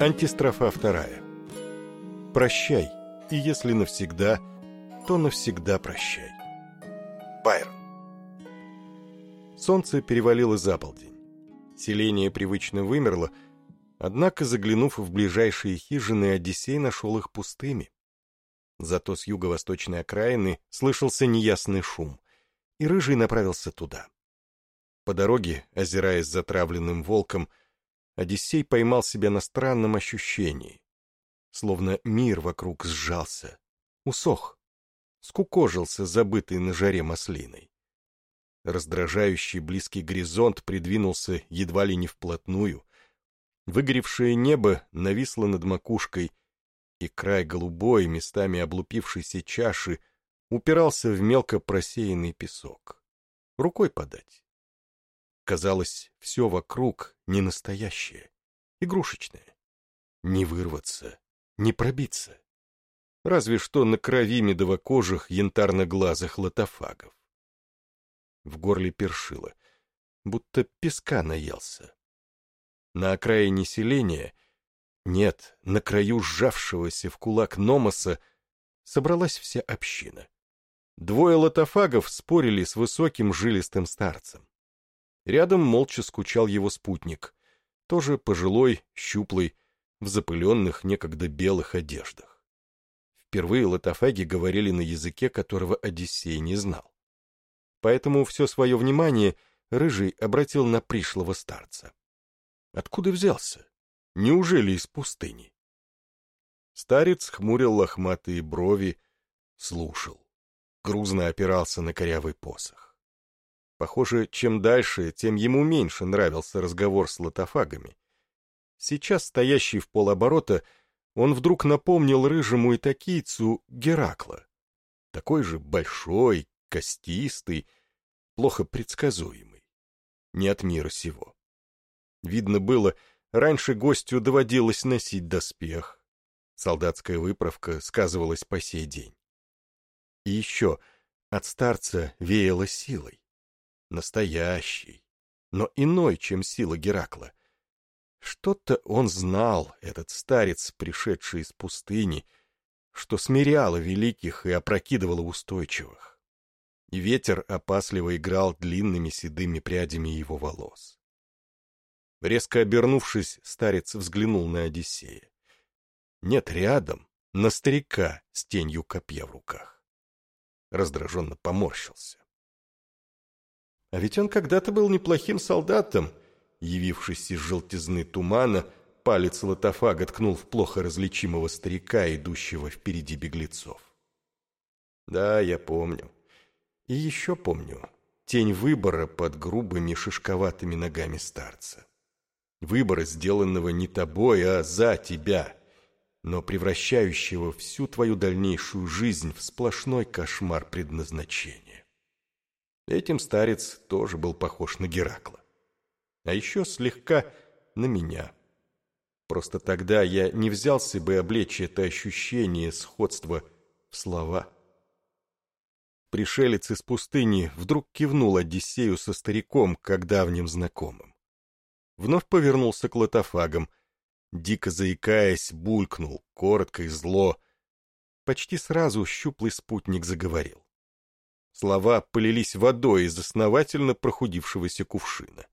Антистрофа вторая. Прощай, и если навсегда, то навсегда прощай. Байрон. Солнце перевалило за полдень. Селение привычно вымерло, однако, заглянув в ближайшие хижины, Одиссей нашел их пустыми. Зато с юго-восточной окраины слышался неясный шум, и Рыжий направился туда. По дороге, озираясь затравленным волком, Одиссей поймал себя на странном ощущении. Словно мир вокруг сжался, усох, скукожился забытый на жаре маслиной. Раздражающий близкий горизонт придвинулся едва ли не вплотную. Выгоревшее небо нависло над макушкой, и край голубой, местами облупившейся чаши, упирался в мелко просеянный песок. Рукой подать. Казалось, все вокруг не настоящее, игрушечное. Не вырваться, не пробиться. Разве что на крови медовокожих янтарно-глазых лотофагов. В горле першило, будто песка наелся. На окраине селения, нет, на краю сжавшегося в кулак Номоса, собралась вся община. Двое лотофагов спорили с высоким жилистым старцем. Рядом молча скучал его спутник, тоже пожилой, щуплый, в запыленных, некогда белых одеждах. Впервые лотофаги говорили на языке, которого Одиссей не знал. Поэтому все свое внимание Рыжий обратил на пришлого старца. Откуда взялся? Неужели из пустыни? Старец хмурил лохматые брови, слушал. Грузно опирался на корявый посох. Похоже, чем дальше, тем ему меньше нравился разговор с лотофагами. Сейчас, стоящий в полоборота, он вдруг напомнил рыжему итакийцу Геракла. Такой же большой, костистый, плохо предсказуемый. Не от мира сего. Видно было, раньше гостю доводилось носить доспех. Солдатская выправка сказывалась по сей день. И еще от старца веяло силой настоящий, но иной, чем сила Геракла. Что-то он знал, этот старец, пришедший из пустыни, что смиряло великих и опрокидывало устойчивых. И ветер опасливо играл длинными седыми прядями его волос. Резко обернувшись, старец взглянул на Одиссея. Нет, рядом, на старика с тенью копья в руках. Раздраженно поморщился. А ведь он когда-то был неплохим солдатом. Явившись из желтизны тумана, палец лотофага ткнул в плохо различимого старика, идущего впереди беглецов. Да, я помню. И еще помню тень выбора под грубыми шишковатыми ногами старца. Выбора, сделанного не тобой, а за тебя, но превращающего всю твою дальнейшую жизнь в сплошной кошмар предназначения. Этим старец тоже был похож на Геракла. А еще слегка на меня. Просто тогда я не взялся бы облечь это ощущение сходства в слова. Пришелец из пустыни вдруг кивнул Одиссею со стариком, как давним знакомым. Вновь повернулся к лотофагам, дико заикаясь, булькнул, коротко и зло. Почти сразу щуплый спутник заговорил. Слова полились водой из основательно прохудившегося кувшина.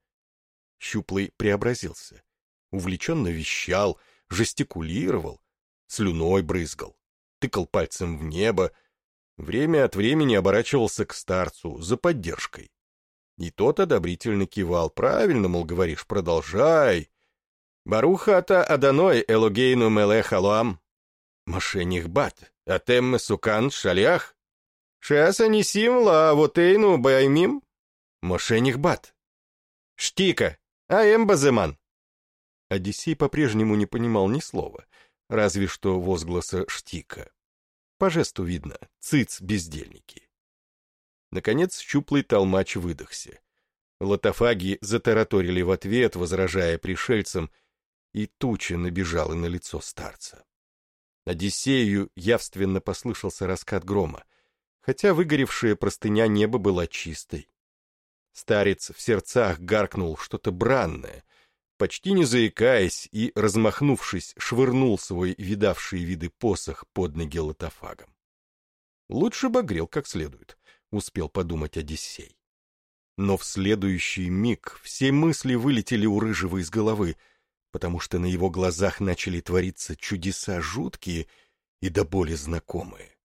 Щуплый преобразился. Увлеченно вещал, жестикулировал, слюной брызгал, тыкал пальцем в небо, время от времени оборачивался к старцу за поддержкой. И тот одобрительно кивал. «Правильно, мол, говоришь, продолжай». «Барухата Аданой Элогейну Мелехалуам». «Мошенних бат, атем сукан шалях». Шеаса нисим ла вотейну баймим? Мошенних бат. Штика, а эмбаземан. Одиссей по-прежнему не понимал ни слова, разве что возгласа штика. По жесту видно, цыц бездельники. Наконец щуплый толмач выдохся. Лотофаги затараторили в ответ, возражая пришельцам, и туча набежала на лицо старца. Одиссею явственно послышался раскат грома хотя выгоревшая простыня неба была чистой. Старец в сердцах гаркнул что-то бранное, почти не заикаясь и, размахнувшись, швырнул свой видавший виды посох под ноги лотофагом. Лучше бы грел как следует, успел подумать Одиссей. Но в следующий миг все мысли вылетели у Рыжего из головы, потому что на его глазах начали твориться чудеса жуткие и до боли знакомые.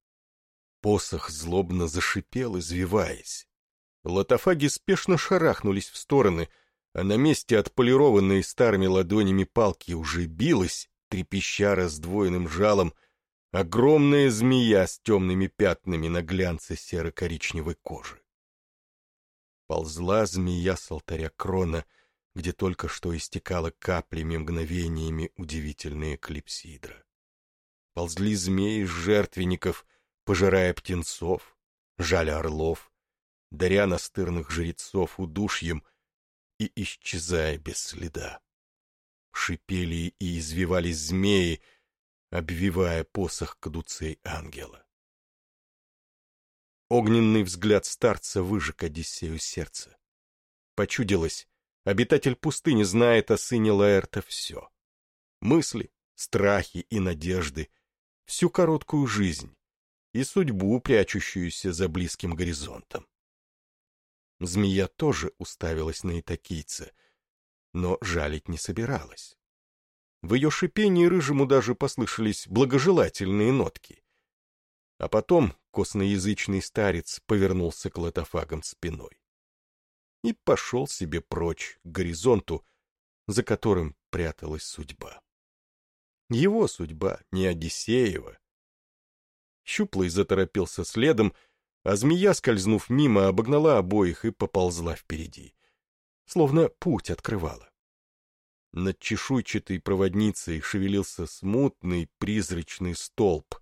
Посох злобно зашипел, извиваясь. Лотофаги спешно шарахнулись в стороны, а на месте отполированной старыми ладонями палки уже билась, трепеща раздвоенным жалом, огромная змея с темными пятнами на глянце серо-коричневой кожи. Ползла змея с алтаря крона, где только что истекала каплями мгновениями удивительные клипсидра. Ползли змеи жертвенников, пожирая птенцов, жаля орлов, даря настырных жрецов удушьем и исчезая без следа. Шипели и извивались змеи, обвивая посох кадуцей ангела. Огненный взгляд старца выжег Одиссею сердце. Почудилось, обитатель пустыни знает о сыне Лаэрта все. Мысли, страхи и надежды, всю короткую жизнь и судьбу, прячущуюся за близким горизонтом. Змея тоже уставилась на итакийца, но жалить не собиралась. В ее шипении рыжему даже послышались благожелательные нотки. А потом косноязычный старец повернулся к лотофагам спиной. И пошел себе прочь к горизонту, за которым пряталась судьба. Его судьба, не Одиссеева. Щуплый заторопился следом, а змея, скользнув мимо, обогнала обоих и поползла впереди. Словно путь открывала. Над чешуйчатой проводницей шевелился смутный призрачный столб,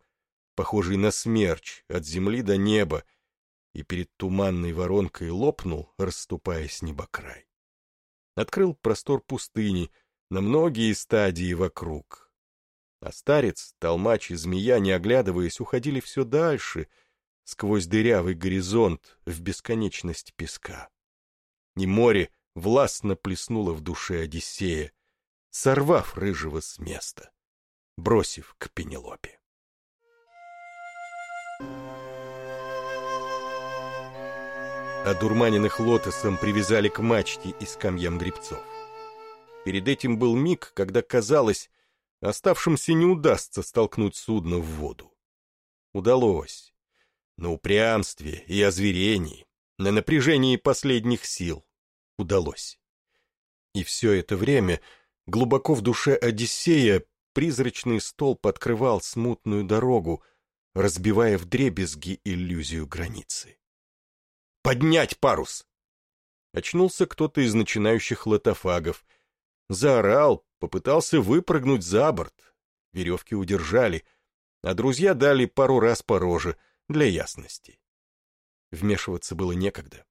похожий на смерч от земли до неба, и перед туманной воронкой лопнул, расступаясь небокрай. Открыл простор пустыни на многие стадии вокруг. А старец, толмач и змея, не оглядываясь, уходили все дальше, сквозь дырявый горизонт в бесконечность песка. И море властно плеснуло в душе Одиссея, сорвав рыжего с места, бросив к Пенелопе. Одурманенных лотосом привязали к мачте и скамьям грибцов. Перед этим был миг, когда казалось, оставшимся не удастся столкнуть судно в воду. Удалось. На упрямстве и озверении, на напряжении последних сил удалось. И все это время глубоко в душе Одиссея призрачный столб открывал смутную дорогу, разбивая вдребезги иллюзию границы. «Поднять парус!» Очнулся кто-то из начинающих лотофагов. Заорал, попытался выпрыгнуть за борт. Веревки удержали, а друзья дали пару раз по роже для ясности. Вмешиваться было некогда.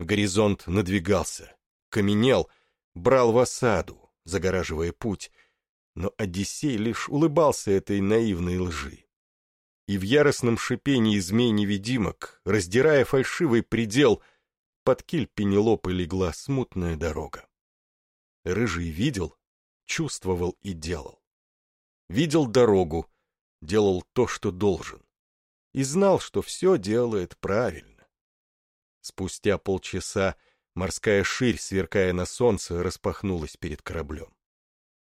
Горизонт надвигался, каменел, брал в осаду, загораживая путь, но Одиссей лишь улыбался этой наивной лжи и в яростном шипении змей-невидимок, раздирая фальшивый предел, под киль Пенелопы легла смутная дорога. Рыжий видел, чувствовал и делал. Видел дорогу, делал то, что должен, и знал, что все делает правильно. Спустя полчаса морская ширь, сверкая на солнце, распахнулась перед кораблем.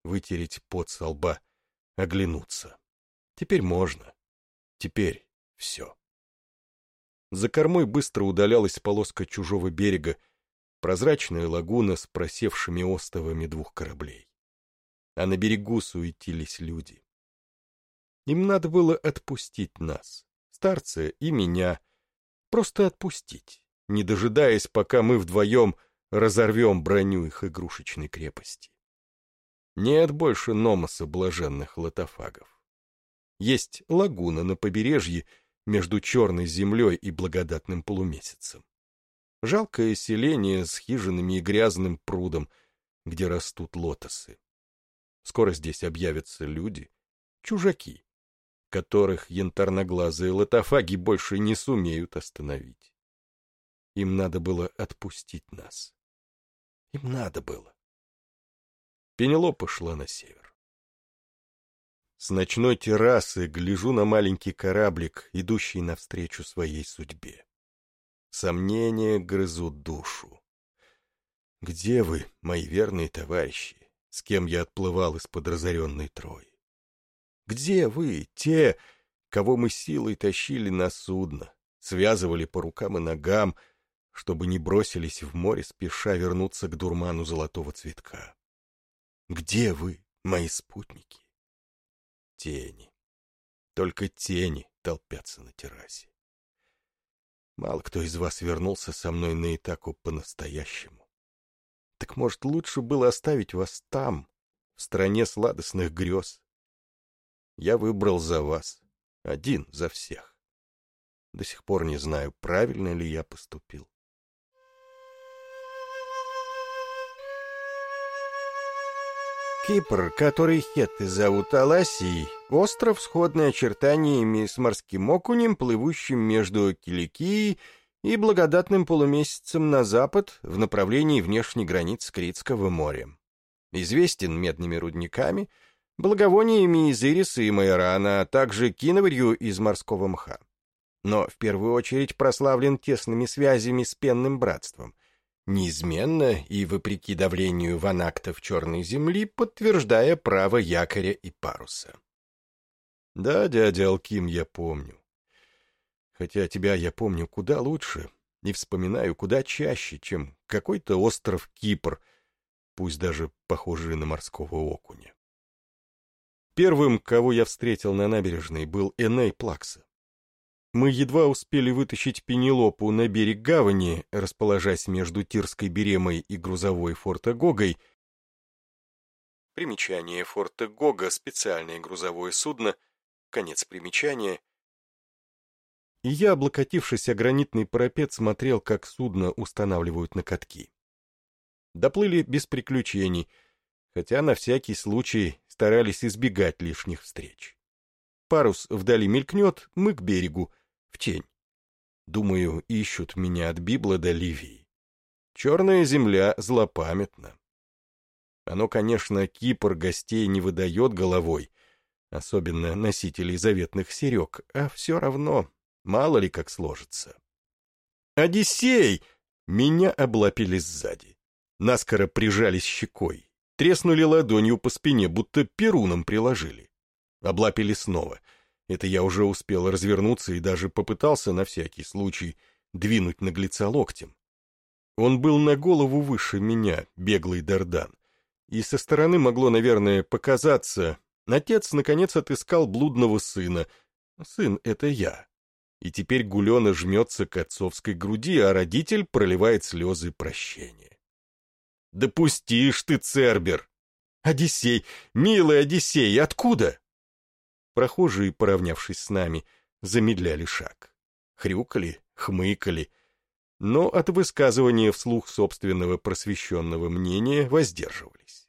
Вытереть пот со лба, оглянуться. Теперь можно. Теперь все. За кормой быстро удалялась полоска чужого берега, прозрачная лагуна с просевшими остовами двух кораблей. А на берегу суетились люди. Им надо было отпустить нас, старца и меня, просто отпустить, не дожидаясь, пока мы вдвоем разорвем броню их игрушечной крепости. Нет больше номоса блаженных лотофагов. Есть лагуна на побережье между черной землей и благодатным полумесяцем. Жалкое селение с хижинами и грязным прудом, где растут лотосы. Скоро здесь объявятся люди, чужаки, которых янтарноглазые лотофаги больше не сумеют остановить. Им надо было отпустить нас. Им надо было. Пенелопа шла на север. С ночной террасы гляжу на маленький кораблик, идущий навстречу своей судьбе. Сомнения грызут душу. Где вы, мои верные товарищи, с кем я отплывал из-под разоренной Трои? Где вы, те, кого мы силой тащили на судно, связывали по рукам и ногам, чтобы не бросились в море, спеша вернуться к дурману золотого цветка? Где вы, мои спутники? Тени. Только тени толпятся на террасе. Мало кто из вас вернулся со мной на Итаку по-настоящему. Так, может, лучше было оставить вас там, в стране сладостных грез? Я выбрал за вас, один за всех. До сих пор не знаю, правильно ли я поступил. Кипр, который хетты зовут Аласией, остров, сходный очертаниями с морским окунем, плывущим между Киликией и благодатным полумесяцем на запад в направлении внешней границ Критского моря. Известен медными рудниками, благовониями из ириса и майорана, а также киноварью из морского мха. Но в первую очередь прославлен тесными связями с пенным братством — неизменно и вопреки давлению ванактов черной земли, подтверждая право якоря и паруса. Да, дядя Алким, я помню. Хотя тебя я помню куда лучше и вспоминаю куда чаще, чем какой-то остров Кипр, пусть даже похожий на морского окуня. Первым, кого я встретил на набережной, был Эней Плакса. Мы едва успели вытащить Пенелопу на берег гавани, расположась между Тирской Беремой и грузовой Фортегогой. Примечание Фортегога — специальное грузовое судно, конец примечания. И я, облокотившись о гранитный парапет, смотрел, как судно устанавливают на катки. Доплыли без приключений, хотя на всякий случай старались избегать лишних встреч. Парус вдали мелькнет, мы к берегу — в тень. Думаю, ищут меня от Библа до Ливии. Черная земля злопамятна. Оно, конечно, Кипр гостей не выдает головой, особенно носителей заветных серег, а все равно, мало ли как сложится. «Одиссей!» Меня облапили сзади. Наскоро прижались щекой, треснули ладонью по спине, будто перуном приложили. Облапили снова — это я уже успел развернуться и даже попытался на всякий случай двинуть наглеца локтем. Он был на голову выше меня, беглый Дардан. И со стороны могло, наверное, показаться, отец наконец отыскал блудного сына. Сын — это я. И теперь Гулена жмется к отцовской груди, а родитель проливает слезы прощения. «Да пустишь ты, Цербер!» «Одиссей! Милый Одиссей! Откуда?» Прохожие, поравнявшись с нами, замедляли шаг. Хрюкали, хмыкали, но от высказывания вслух собственного просвещенного мнения воздерживались.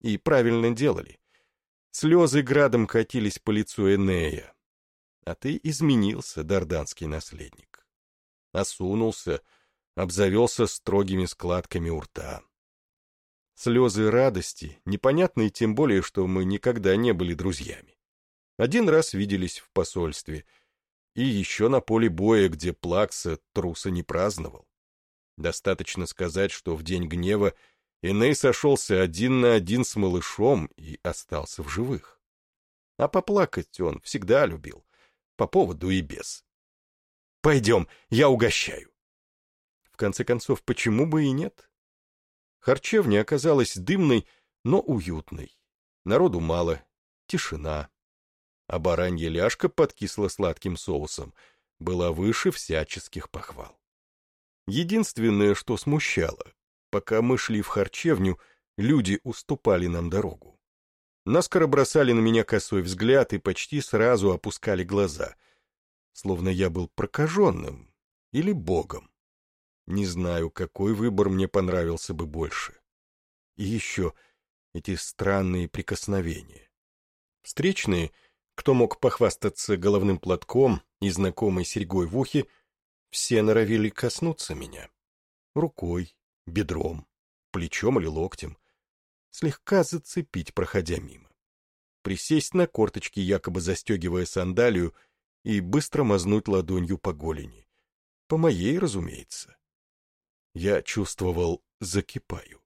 И правильно делали. Слезы градом катились по лицу Энея. А ты изменился, дарданский наследник. Осунулся, обзавелся строгими складками у рта. Слезы радости, непонятные тем более, что мы никогда не были друзьями. Один раз виделись в посольстве. И еще на поле боя, где Плакса труса не праздновал. Достаточно сказать, что в день гнева Эней сошелся один на один с малышом и остался в живых. А поплакать он всегда любил, по поводу и без. «Пойдем, я угощаю». В конце концов, почему бы и нет? Харчевня оказалась дымной, но уютной. Народу мало, тишина а баранья ляжка под кисло-сладким соусом была выше всяческих похвал. Единственное, что смущало, пока мы шли в харчевню, люди уступали нам дорогу. Наскоро бросали на меня косой взгляд и почти сразу опускали глаза, словно я был прокаженным или богом. Не знаю, какой выбор мне понравился бы больше. И еще эти странные прикосновения. Встречные — кто мог похвастаться головным платком и знакомой серьгой в ухе, все норовили коснуться меня. Рукой, бедром, плечом или локтем. слегка зацепить, проходя мимо. Присесть на корточки, якобы застегивая сандалию, и быстро мазнуть ладонью по голени. По моей, разумеется. Я чувствовал, закипаю.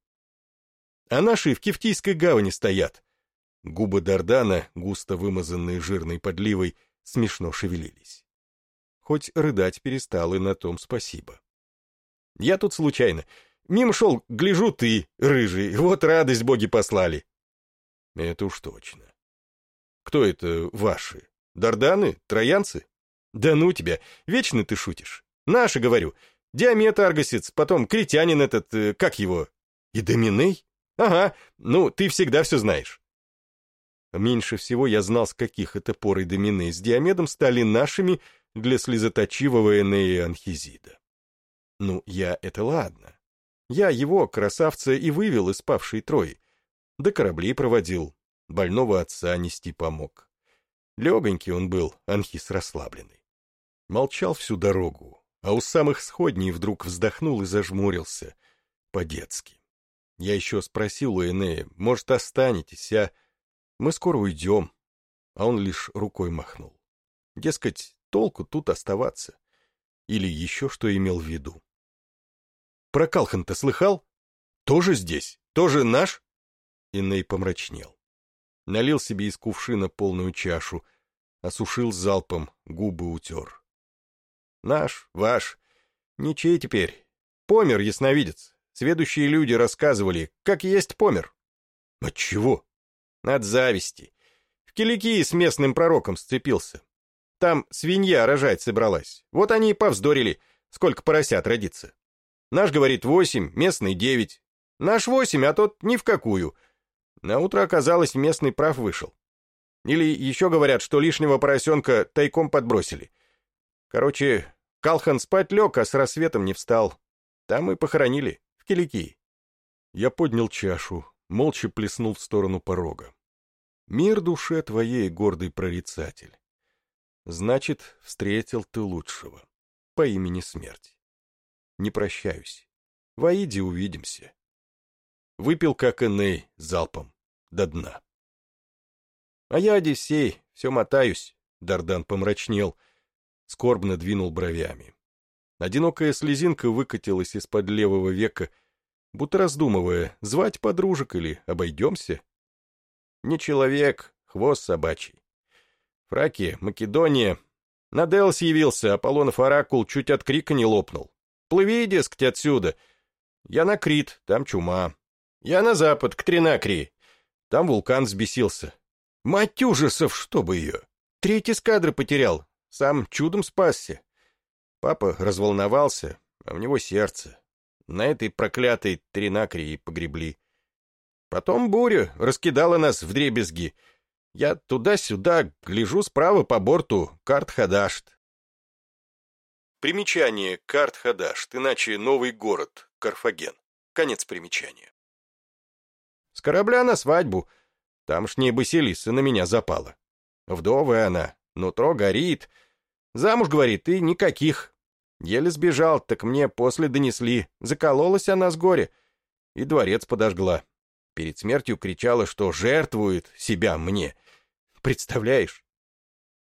А наши в Кефтийской гавани стоят. Губы Дардана, густо вымазанные жирной подливой, смешно шевелились. Хоть рыдать перестал, и на том спасибо. Я тут случайно. Мимо шел, гляжу ты, рыжий, вот радость боги послали. Это уж точно. Кто это ваши? Дарданы? Троянцы? Да ну тебя, вечно ты шутишь. Наши, говорю. Диамет Аргосец, потом критянин этот, э, как его? И Доминей? Ага, ну, ты всегда все знаешь. Меньше всего я знал, с каких это пор и Доминей с Диамедом стали нашими для слезоточивого Энея Анхизида. Ну, я — это ладно. Я его, красавца, и вывел из павшей трои. До кораблей проводил, больного отца нести помог. Легонький он был, Анхис расслабленный. Молчал всю дорогу, а у самых сходней вдруг вздохнул и зажмурился. По-детски. Я еще спросил у Энея, может, останетесь, а... Мы скоро уйдем. А он лишь рукой махнул. Дескать, толку тут оставаться. Или еще что имел в виду. Про Калхан-то слыхал? Тоже здесь? Тоже наш? Иней помрачнел. Налил себе из кувшина полную чашу, осушил залпом, губы утер. Наш, ваш, ничей теперь. Помер, ясновидец. Сведущие люди рассказывали, как есть помер. От чего? От зависти. В Киликии с местным пророком сцепился. Там свинья рожать собралась. Вот они и повздорили, сколько поросят родится. Наш говорит восемь, местный девять. Наш восемь, а тот ни в какую. На утро оказалось, местный прав вышел. Или еще говорят, что лишнего поросенка тайком подбросили. Короче, Калхан спать лег, а с рассветом не встал. Там и похоронили, в Киликии. Я поднял чашу, молча плеснул в сторону порога. Мир душе твоей, гордый прорицатель. Значит, встретил ты лучшего, по имени Смерть не прощаюсь. В увидимся. Выпил, как Эней, залпом, до дна. А я, Одиссей, все мотаюсь, Дардан помрачнел, скорбно двинул бровями. Одинокая слезинка выкатилась из-под левого века, будто раздумывая, звать подружек или обойдемся. Не человек, хвост собачий. Фракия, Македония. На Делс явился, Аполлонов оракул чуть от крика не лопнул. Плыви, дескать, отсюда. Я на Крит, там чума. Я на запад, к Тринакрии. Там вулкан взбесился. Мать ужасов, чтобы ее. Треть эскадры потерял, сам чудом спасся. Папа разволновался, а у него сердце. На этой проклятой Тринакрии погребли. Потом буря раскидала нас в дребезги. Я туда-сюда гляжу справа по борту карт Хадашт. Примечание. Карт Хадашт, иначе новый город, Карфаген. Конец примечания. С корабля на свадьбу. Тамшняя Басилиса на меня запала. Вдовая она, нутро горит. Замуж, говорит, и никаких. Еле сбежал, так мне после донесли. Закололась она с горя. И дворец подожгла. Перед смертью кричала, что жертвует себя мне. Представляешь?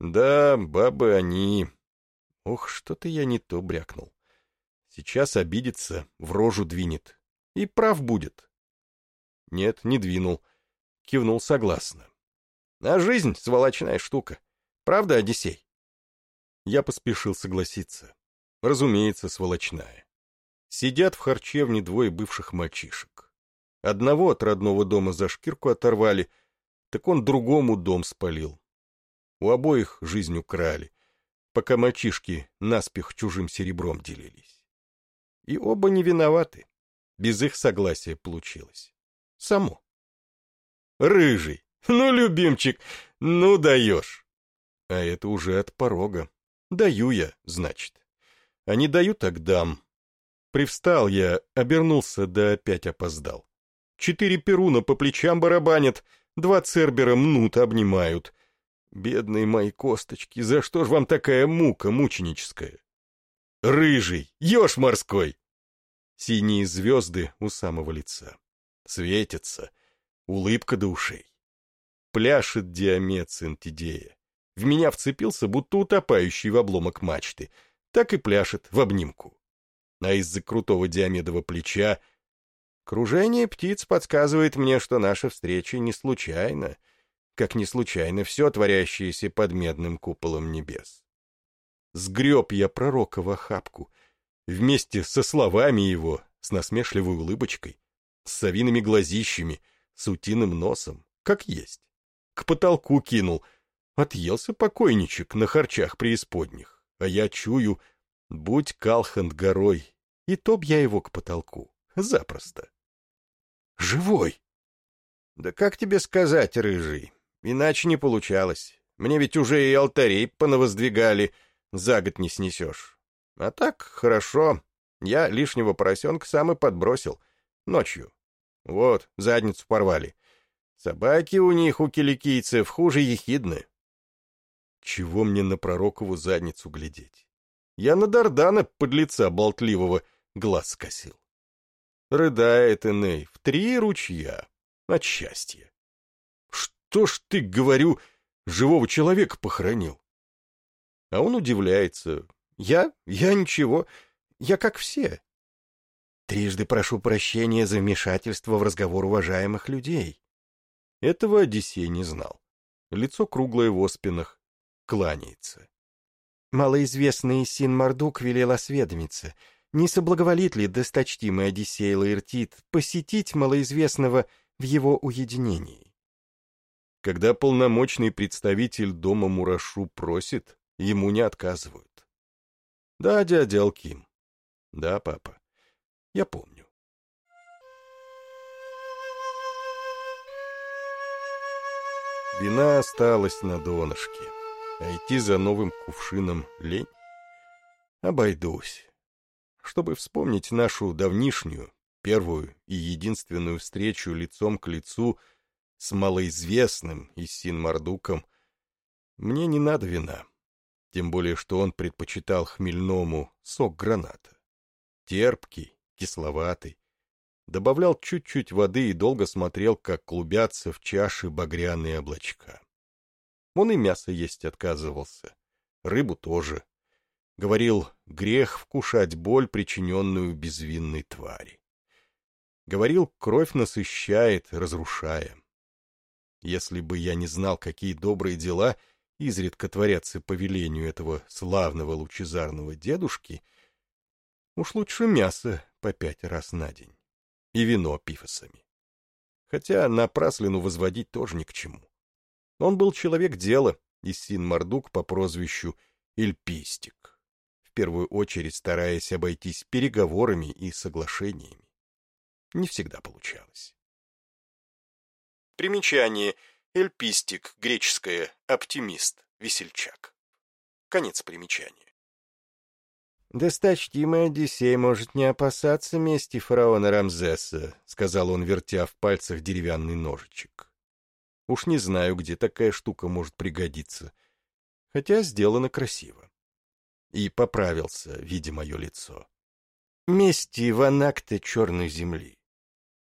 Да, бабы они, Ох, что-то я не то брякнул. Сейчас обидится, в рожу двинет. И прав будет. Нет, не двинул. Кивнул согласно. А жизнь — сволочная штука. Правда, Одиссей? Я поспешил согласиться. Разумеется, сволочная. Сидят в харчевне двое бывших мальчишек. Одного от родного дома за шкирку оторвали, так он другому дом спалил. У обоих жизнь украли пока мальчишки наспех чужим серебром делились. И оба не виноваты. Без их согласия получилось. Само. Рыжий. Ну, любимчик, ну даешь. А это уже от порога. Даю я, значит. А не даю, так дам. Привстал я, обернулся, да опять опоздал. Четыре перуна по плечам барабанят, два цербера мнут, обнимают. Бедные мои косточки, за что ж вам такая мука мученическая? Рыжий, еж морской! Синие звезды у самого лица. Светятся. улыбка до ушей. Пляшет Диамет Сентидея. В меня вцепился, будто утопающий в обломок мачты. Так и пляшет в обнимку. А из-за крутого Диамедова плеча кружение птиц подсказывает мне, что наша встреча не случайна, как не случайно все творящееся под медным куполом небес. Сгреб я пророка в охапку, вместе со словами его, с насмешливой улыбочкой, с совиными глазищами, с утиным носом, как есть. К потолку кинул — Отъелся покойничек на харчах преисподних, а я чую, будь Калханд горой, и топ я его к потолку. Запросто. Живой! Да как тебе сказать, рыжий? Иначе не получалось. Мне ведь уже и алтарей понавоздвигали, за год не снесешь. А так, хорошо. Я лишнего поросенка сам и подбросил. Ночью. Вот, задницу порвали. Собаки у них, у киликийцев, хуже ехидны. Чего мне на пророкову задницу глядеть? Я на Дардана, подлеца болтливого, глаз скосил. Рыдает Эней в три ручья от счастья. Что ж ты, говорю, живого человека похоронил? А он удивляется. Я? Я ничего. Я как все. Трижды прошу прощения за вмешательство в разговор уважаемых людей. Этого Одиссей не знал. Лицо круглое в оспинах, кланяется. Малоизвестный Син Мардук велел осведомиться, не соблаговолит ли досточтимый Одиссей Лаэртит посетить малоизвестного в его уединении. Когда полномочный представитель дома Мурашу просит, ему не отказывают. Да, дядя Алким. Да, папа. Я помню. Вина осталась на донышке. А идти за новым кувшином лень? Обойдусь. Чтобы вспомнить нашу давнишнюю, первую и единственную встречу лицом к лицу с малоизвестным Иссин Мардуком, мне не надо вина. Тем более, что он предпочитал хмельному сок граната. Терпкий, кисловатый. Добавлял чуть-чуть воды и долго смотрел, как клубятся в чаше багряные облачка. Он и мясо есть отказывался. Рыбу тоже. Говорил, грех вкушать боль, причиненную безвинной твари. Говорил, кровь насыщает, разрушая. Если бы я не знал, какие добрые дела изредка творятся по велению этого славного лучезарного дедушки, уж лучше мясо по пять раз на день и вино пифосами. Хотя напраслину возводить тоже ни к чему. Он был человек дела, и Син Мардук по прозвищу Эльпистик, в первую очередь стараясь обойтись переговорами и соглашениями. Не всегда получалось. Примечание. Эльпистик, греческое, оптимист, весельчак. Конец примечания. «Досточтимый Одиссей может не опасаться мести фараона Рамзеса», — сказал он, вертя в пальцах деревянный ножичек. Уж не знаю, где такая штука может пригодиться. Хотя сделано красиво. И поправился, видя мое лицо. Мести ванакта черной земли.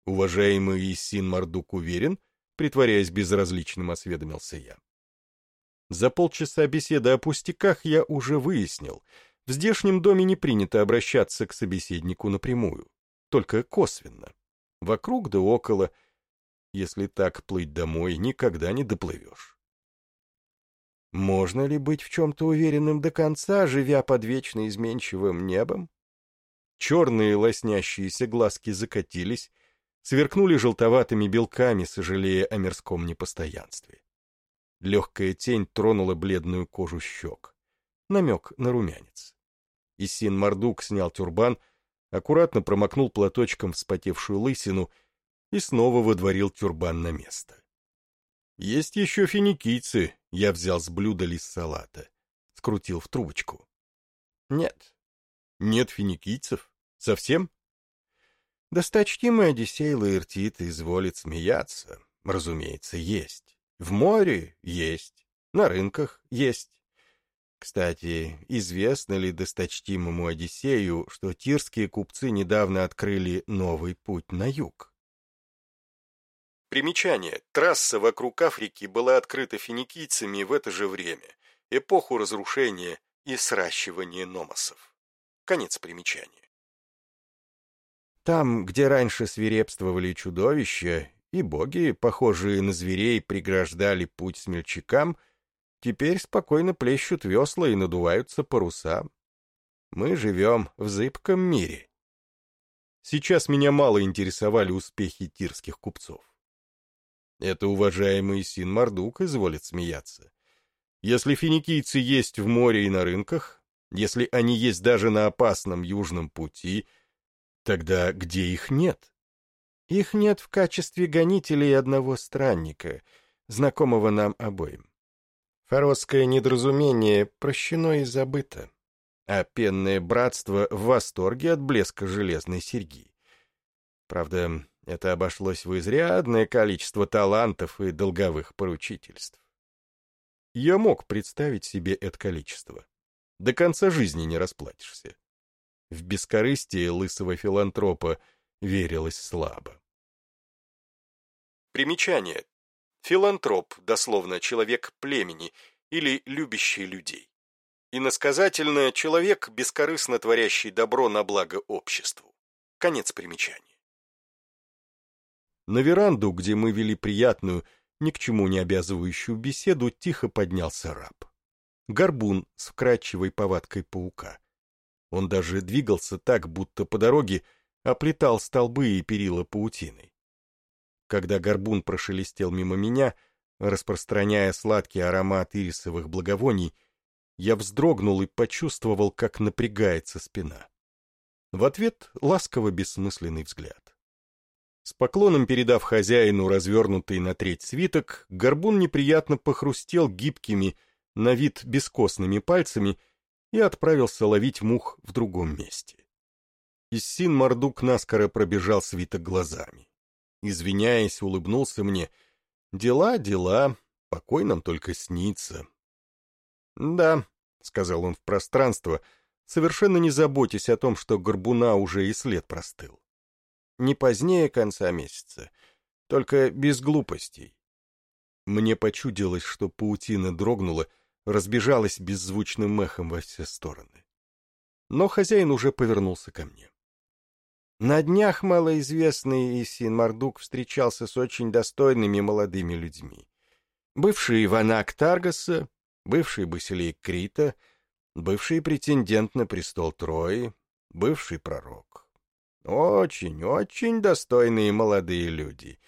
Уважаемый Исин Мардук уверен, притворяясь безразличным, осведомился я. За полчаса беседы о пустяках я уже выяснил, в здешнем доме не принято обращаться к собеседнику напрямую, только косвенно. Вокруг да около — если так плыть домой, никогда не доплывешь. Можно ли быть в чем-то уверенным до конца, живя под вечно изменчивым небом? Черные лоснящиеся глазки закатились, сверкнули желтоватыми белками, сожалея о мирском непостоянстве. Легкая тень тронула бледную кожу щек. Намек на румянец. Исин Мардук снял тюрбан, аккуратно промокнул платочком вспотевшую лысину — и снова выдворил тюрбан на место. «Есть еще финикийцы», — я взял с блюда лист салата. Скрутил в трубочку. «Нет». «Нет финикийцев? Совсем?» Досточтимый Одиссей Лаэртит изволит смеяться. Разумеется, есть. В море есть. На рынках есть. Кстати, известно ли досточтимому Одиссею, что тирские купцы недавно открыли новый путь на юг? Примечание. Трасса вокруг Африки была открыта финикийцами в это же время, эпоху разрушения и сращивания номосов. Конец примечания. Там, где раньше свирепствовали чудовища, и боги, похожие на зверей, преграждали путь смельчакам, теперь спокойно плещут весла и надуваются паруса. Мы живем в зыбком мире. Сейчас меня мало интересовали успехи тирских купцов. Это уважаемый Син Мардук изволит смеяться. Если финикийцы есть в море и на рынках, если они есть даже на опасном южном пути, тогда где их нет? Их нет в качестве гонителей одного странника, знакомого нам обоим. Форосское недоразумение прощено и забыто, а пенное братство в восторге от блеска железной серьги. Правда, это обошлось в изрядное количество талантов и долговых поручительств. Я мог представить себе это количество. До конца жизни не расплатишься. В бескорыстие лысого филантропа верилось слабо. Примечание. Филантроп, дословно человек племени или любящий людей. Иносказательно человек, бескорыстно творящий добро на благо обществу. Конец примечания. На веранду, где мы вели приятную, ни к чему не обязывающую беседу, тихо поднялся раб. Горбун с вкрадчивой повадкой паука. Он даже двигался так, будто по дороге оплетал столбы и перила паутиной. Когда горбун прошелестел мимо меня, распространяя сладкий аромат ирисовых благовоний, я вздрогнул и почувствовал, как напрягается спина. В ответ ласково бессмысленный взгляд. С поклоном передав хозяину развернутый на треть свиток, горбун неприятно похрустел гибкими, на вид бескостными пальцами и отправился ловить мух в другом месте. Иссин Мордук наскоро пробежал свиток глазами. Извиняясь, улыбнулся мне. «Дела, дела, покой нам только снится». «Да», — сказал он в пространство, совершенно не заботясь о том, что горбуна уже и след простыл не позднее конца месяца, только без глупостей. Мне почудилось, что паутина дрогнула, разбежалась беззвучным эхом во все стороны. Но хозяин уже повернулся ко мне. На днях малоизвестный Исин Мардук встречался с очень достойными молодыми людьми. Бывший Иванак Таргаса, бывший Басилей Крита, бывший претендент на престол Трои, бывший пророк. Очень, очень достойные молодые люди.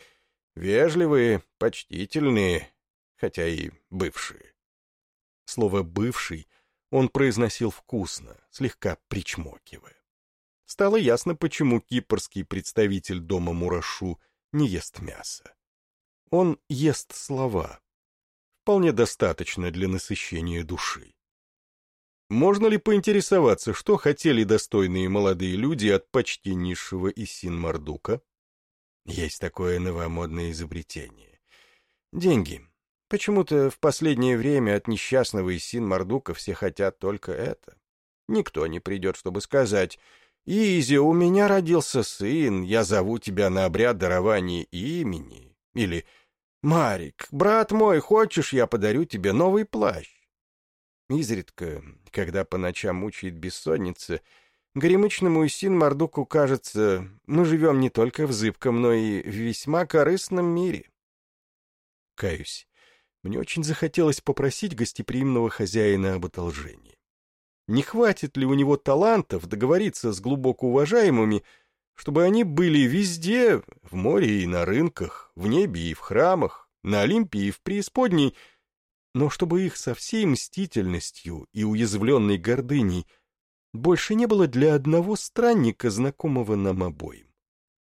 Вежливые, почтительные, хотя и бывшие. Слово «бывший» он произносил вкусно, слегка причмокивая. Стало ясно, почему кипрский представитель дома Мурашу не ест мясо. Он ест слова. Вполне достаточно для насыщения души. Можно ли поинтересоваться, что хотели достойные молодые люди от почти низшего Исин Мардука? Есть такое новомодное изобретение. Деньги. Почему-то в последнее время от несчастного Исин Мардука все хотят только это. Никто не придет, чтобы сказать «Изи, у меня родился сын, я зову тебя на обряд дарования имени». Или «Марик, брат мой, хочешь, я подарю тебе новый плащ?» Изредка, когда по ночам мучает бессонница, горемычному Исин Мардуку кажется, мы живем не только в зыбком, но и в весьма корыстном мире. Каюсь, мне очень захотелось попросить гостеприимного хозяина об одолжении. Не хватит ли у него талантов договориться с глубоко уважаемыми, чтобы они были везде, в море и на рынках, в небе и в храмах, на Олимпе и в преисподней, но чтобы их со всей мстительностью и уязвленной гордыней больше не было для одного странника, знакомого нам обоим.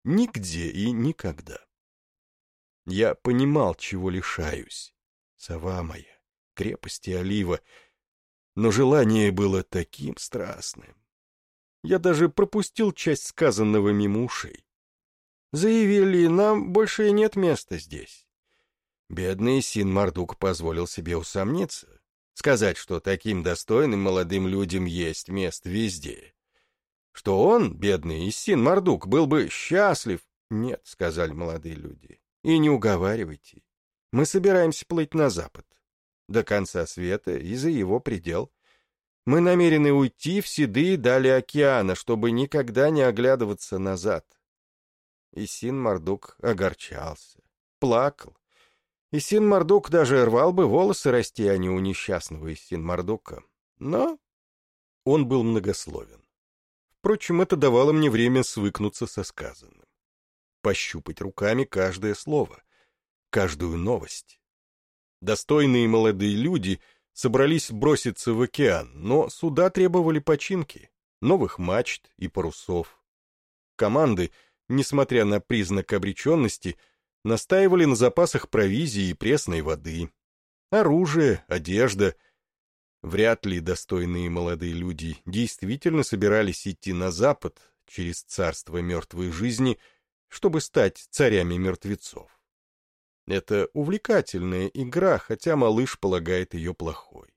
Нигде и никогда. Я понимал, чего лишаюсь. Сова моя, крепости олива. Но желание было таким страстным. Я даже пропустил часть сказанного мимо ушей. Заявили, нам больше нет места здесь. Бедный Син Мардук позволил себе усомниться, сказать, что таким достойным молодым людям есть место везде. Что он, бедный Син Мардук, был бы счастлив. Нет, сказали молодые люди, И не уговаривайте. Мы собираемся плыть на запад. До конца света и за его предел. Мы намерены уйти в седые дали океана, чтобы никогда не оглядываться назад. И Син Мардук огорчался, плакал. И Син Мардук даже рвал бы волосы расти, а не у несчастного из Син Мардука. Но он был многословен. Впрочем, это давало мне время свыкнуться со сказанным. Пощупать руками каждое слово, каждую новость. Достойные молодые люди собрались броситься в океан, но суда требовали починки, новых мачт и парусов. Команды, несмотря на признак обреченности, настаивали на запасах провизии и пресной воды. Оружие, одежда — Вряд ли достойные молодые люди действительно собирались идти на запад через царство мертвой жизни, чтобы стать царями мертвецов. Это увлекательная игра, хотя малыш полагает ее плохой.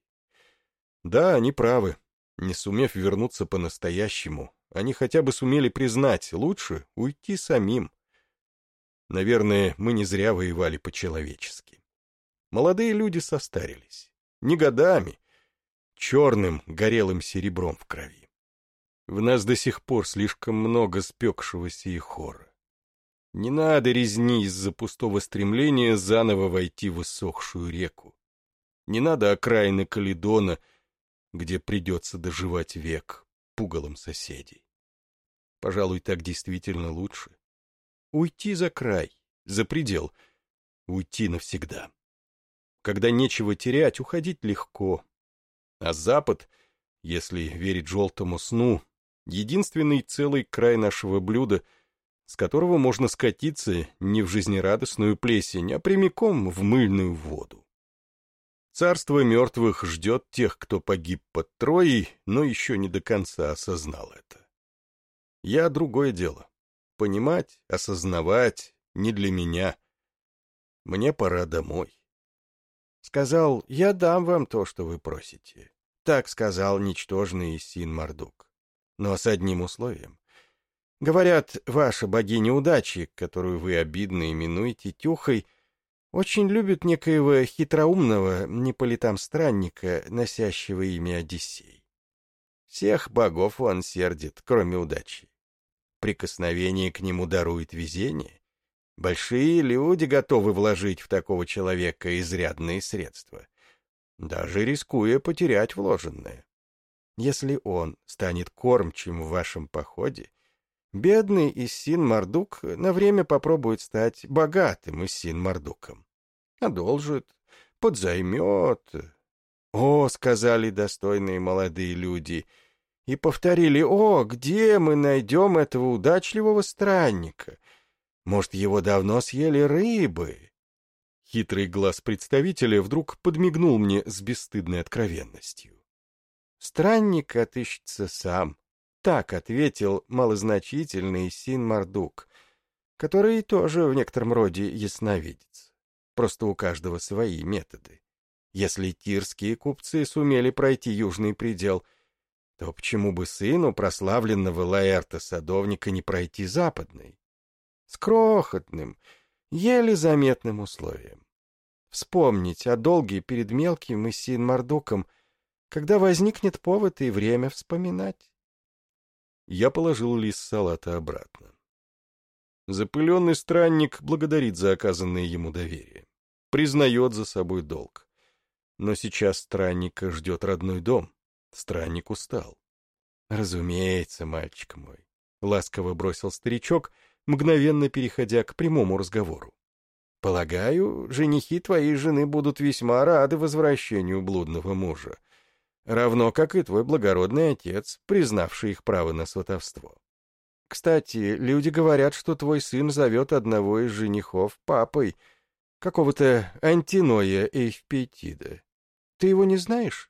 Да, они правы. Не сумев вернуться по-настоящему, они хотя бы сумели признать, лучше уйти самим. Наверное, мы не зря воевали по-человечески. Молодые люди состарились. Не годами, черным горелым серебром в крови. В нас до сих пор слишком много спекшегося и хора. Не надо резни из-за пустого стремления заново войти в иссохшую реку. Не надо окраины Каледона, где придется доживать век пугалом соседей. Пожалуй, так действительно лучше. Уйти за край, за предел, уйти навсегда. Когда нечего терять, уходить легко, а Запад, если верить желтому сну, единственный целый край нашего блюда, с которого можно скатиться не в жизнерадостную плесень, а прямиком в мыльную воду. Царство мертвых ждет тех, кто погиб под Троей, но еще не до конца осознал это. Я другое дело. Понимать, осознавать не для меня. Мне пора домой. Сказал, я дам вам то, что вы просите. Так сказал ничтожный Син Мардук. Но с одним условием. Говорят, ваша богиня удачи, которую вы обидно именуете Тюхой, очень любит некоего хитроумного, не по летам странника, носящего имя Одиссей. Всех богов он сердит, кроме удачи. Прикосновение к нему дарует везение, Большие люди готовы вложить в такого человека изрядные средства, даже рискуя потерять вложенное. Если он станет кормчим в вашем походе, бедный Иссин Мардук на время попробует стать богатым Иссин Мардуком. Одолжит, подзаймет. «О!» — сказали достойные молодые люди, и повторили «О, где мы найдем этого удачливого странника?» Может, его давно съели рыбы?» Хитрый глаз представителя вдруг подмигнул мне с бесстыдной откровенностью. «Странник отыщется сам», — так ответил малозначительный Син Мардук, который тоже в некотором роде ясновидец. Просто у каждого свои методы. Если тирские купцы сумели пройти южный предел, то почему бы сыну прославленного Лаэрта-садовника не пройти западный? с крохотным, еле заметным условием. Вспомнить о долге перед мелким и син Мардуком, когда возникнет повод и время вспоминать. Я положил лист салата обратно. Запыленный странник благодарит за оказанное ему доверие, признает за собой долг. Но сейчас странника ждет родной дом. Странник устал. «Разумеется, мальчик мой», — ласково бросил старичок — мгновенно переходя к прямому разговору. «Полагаю, женихи твоей жены будут весьма рады возвращению блудного мужа, равно как и твой благородный отец, признавший их право на сватовство. Кстати, люди говорят, что твой сын зовет одного из женихов папой, какого-то Антиноя Эйфпетида. Ты его не знаешь?»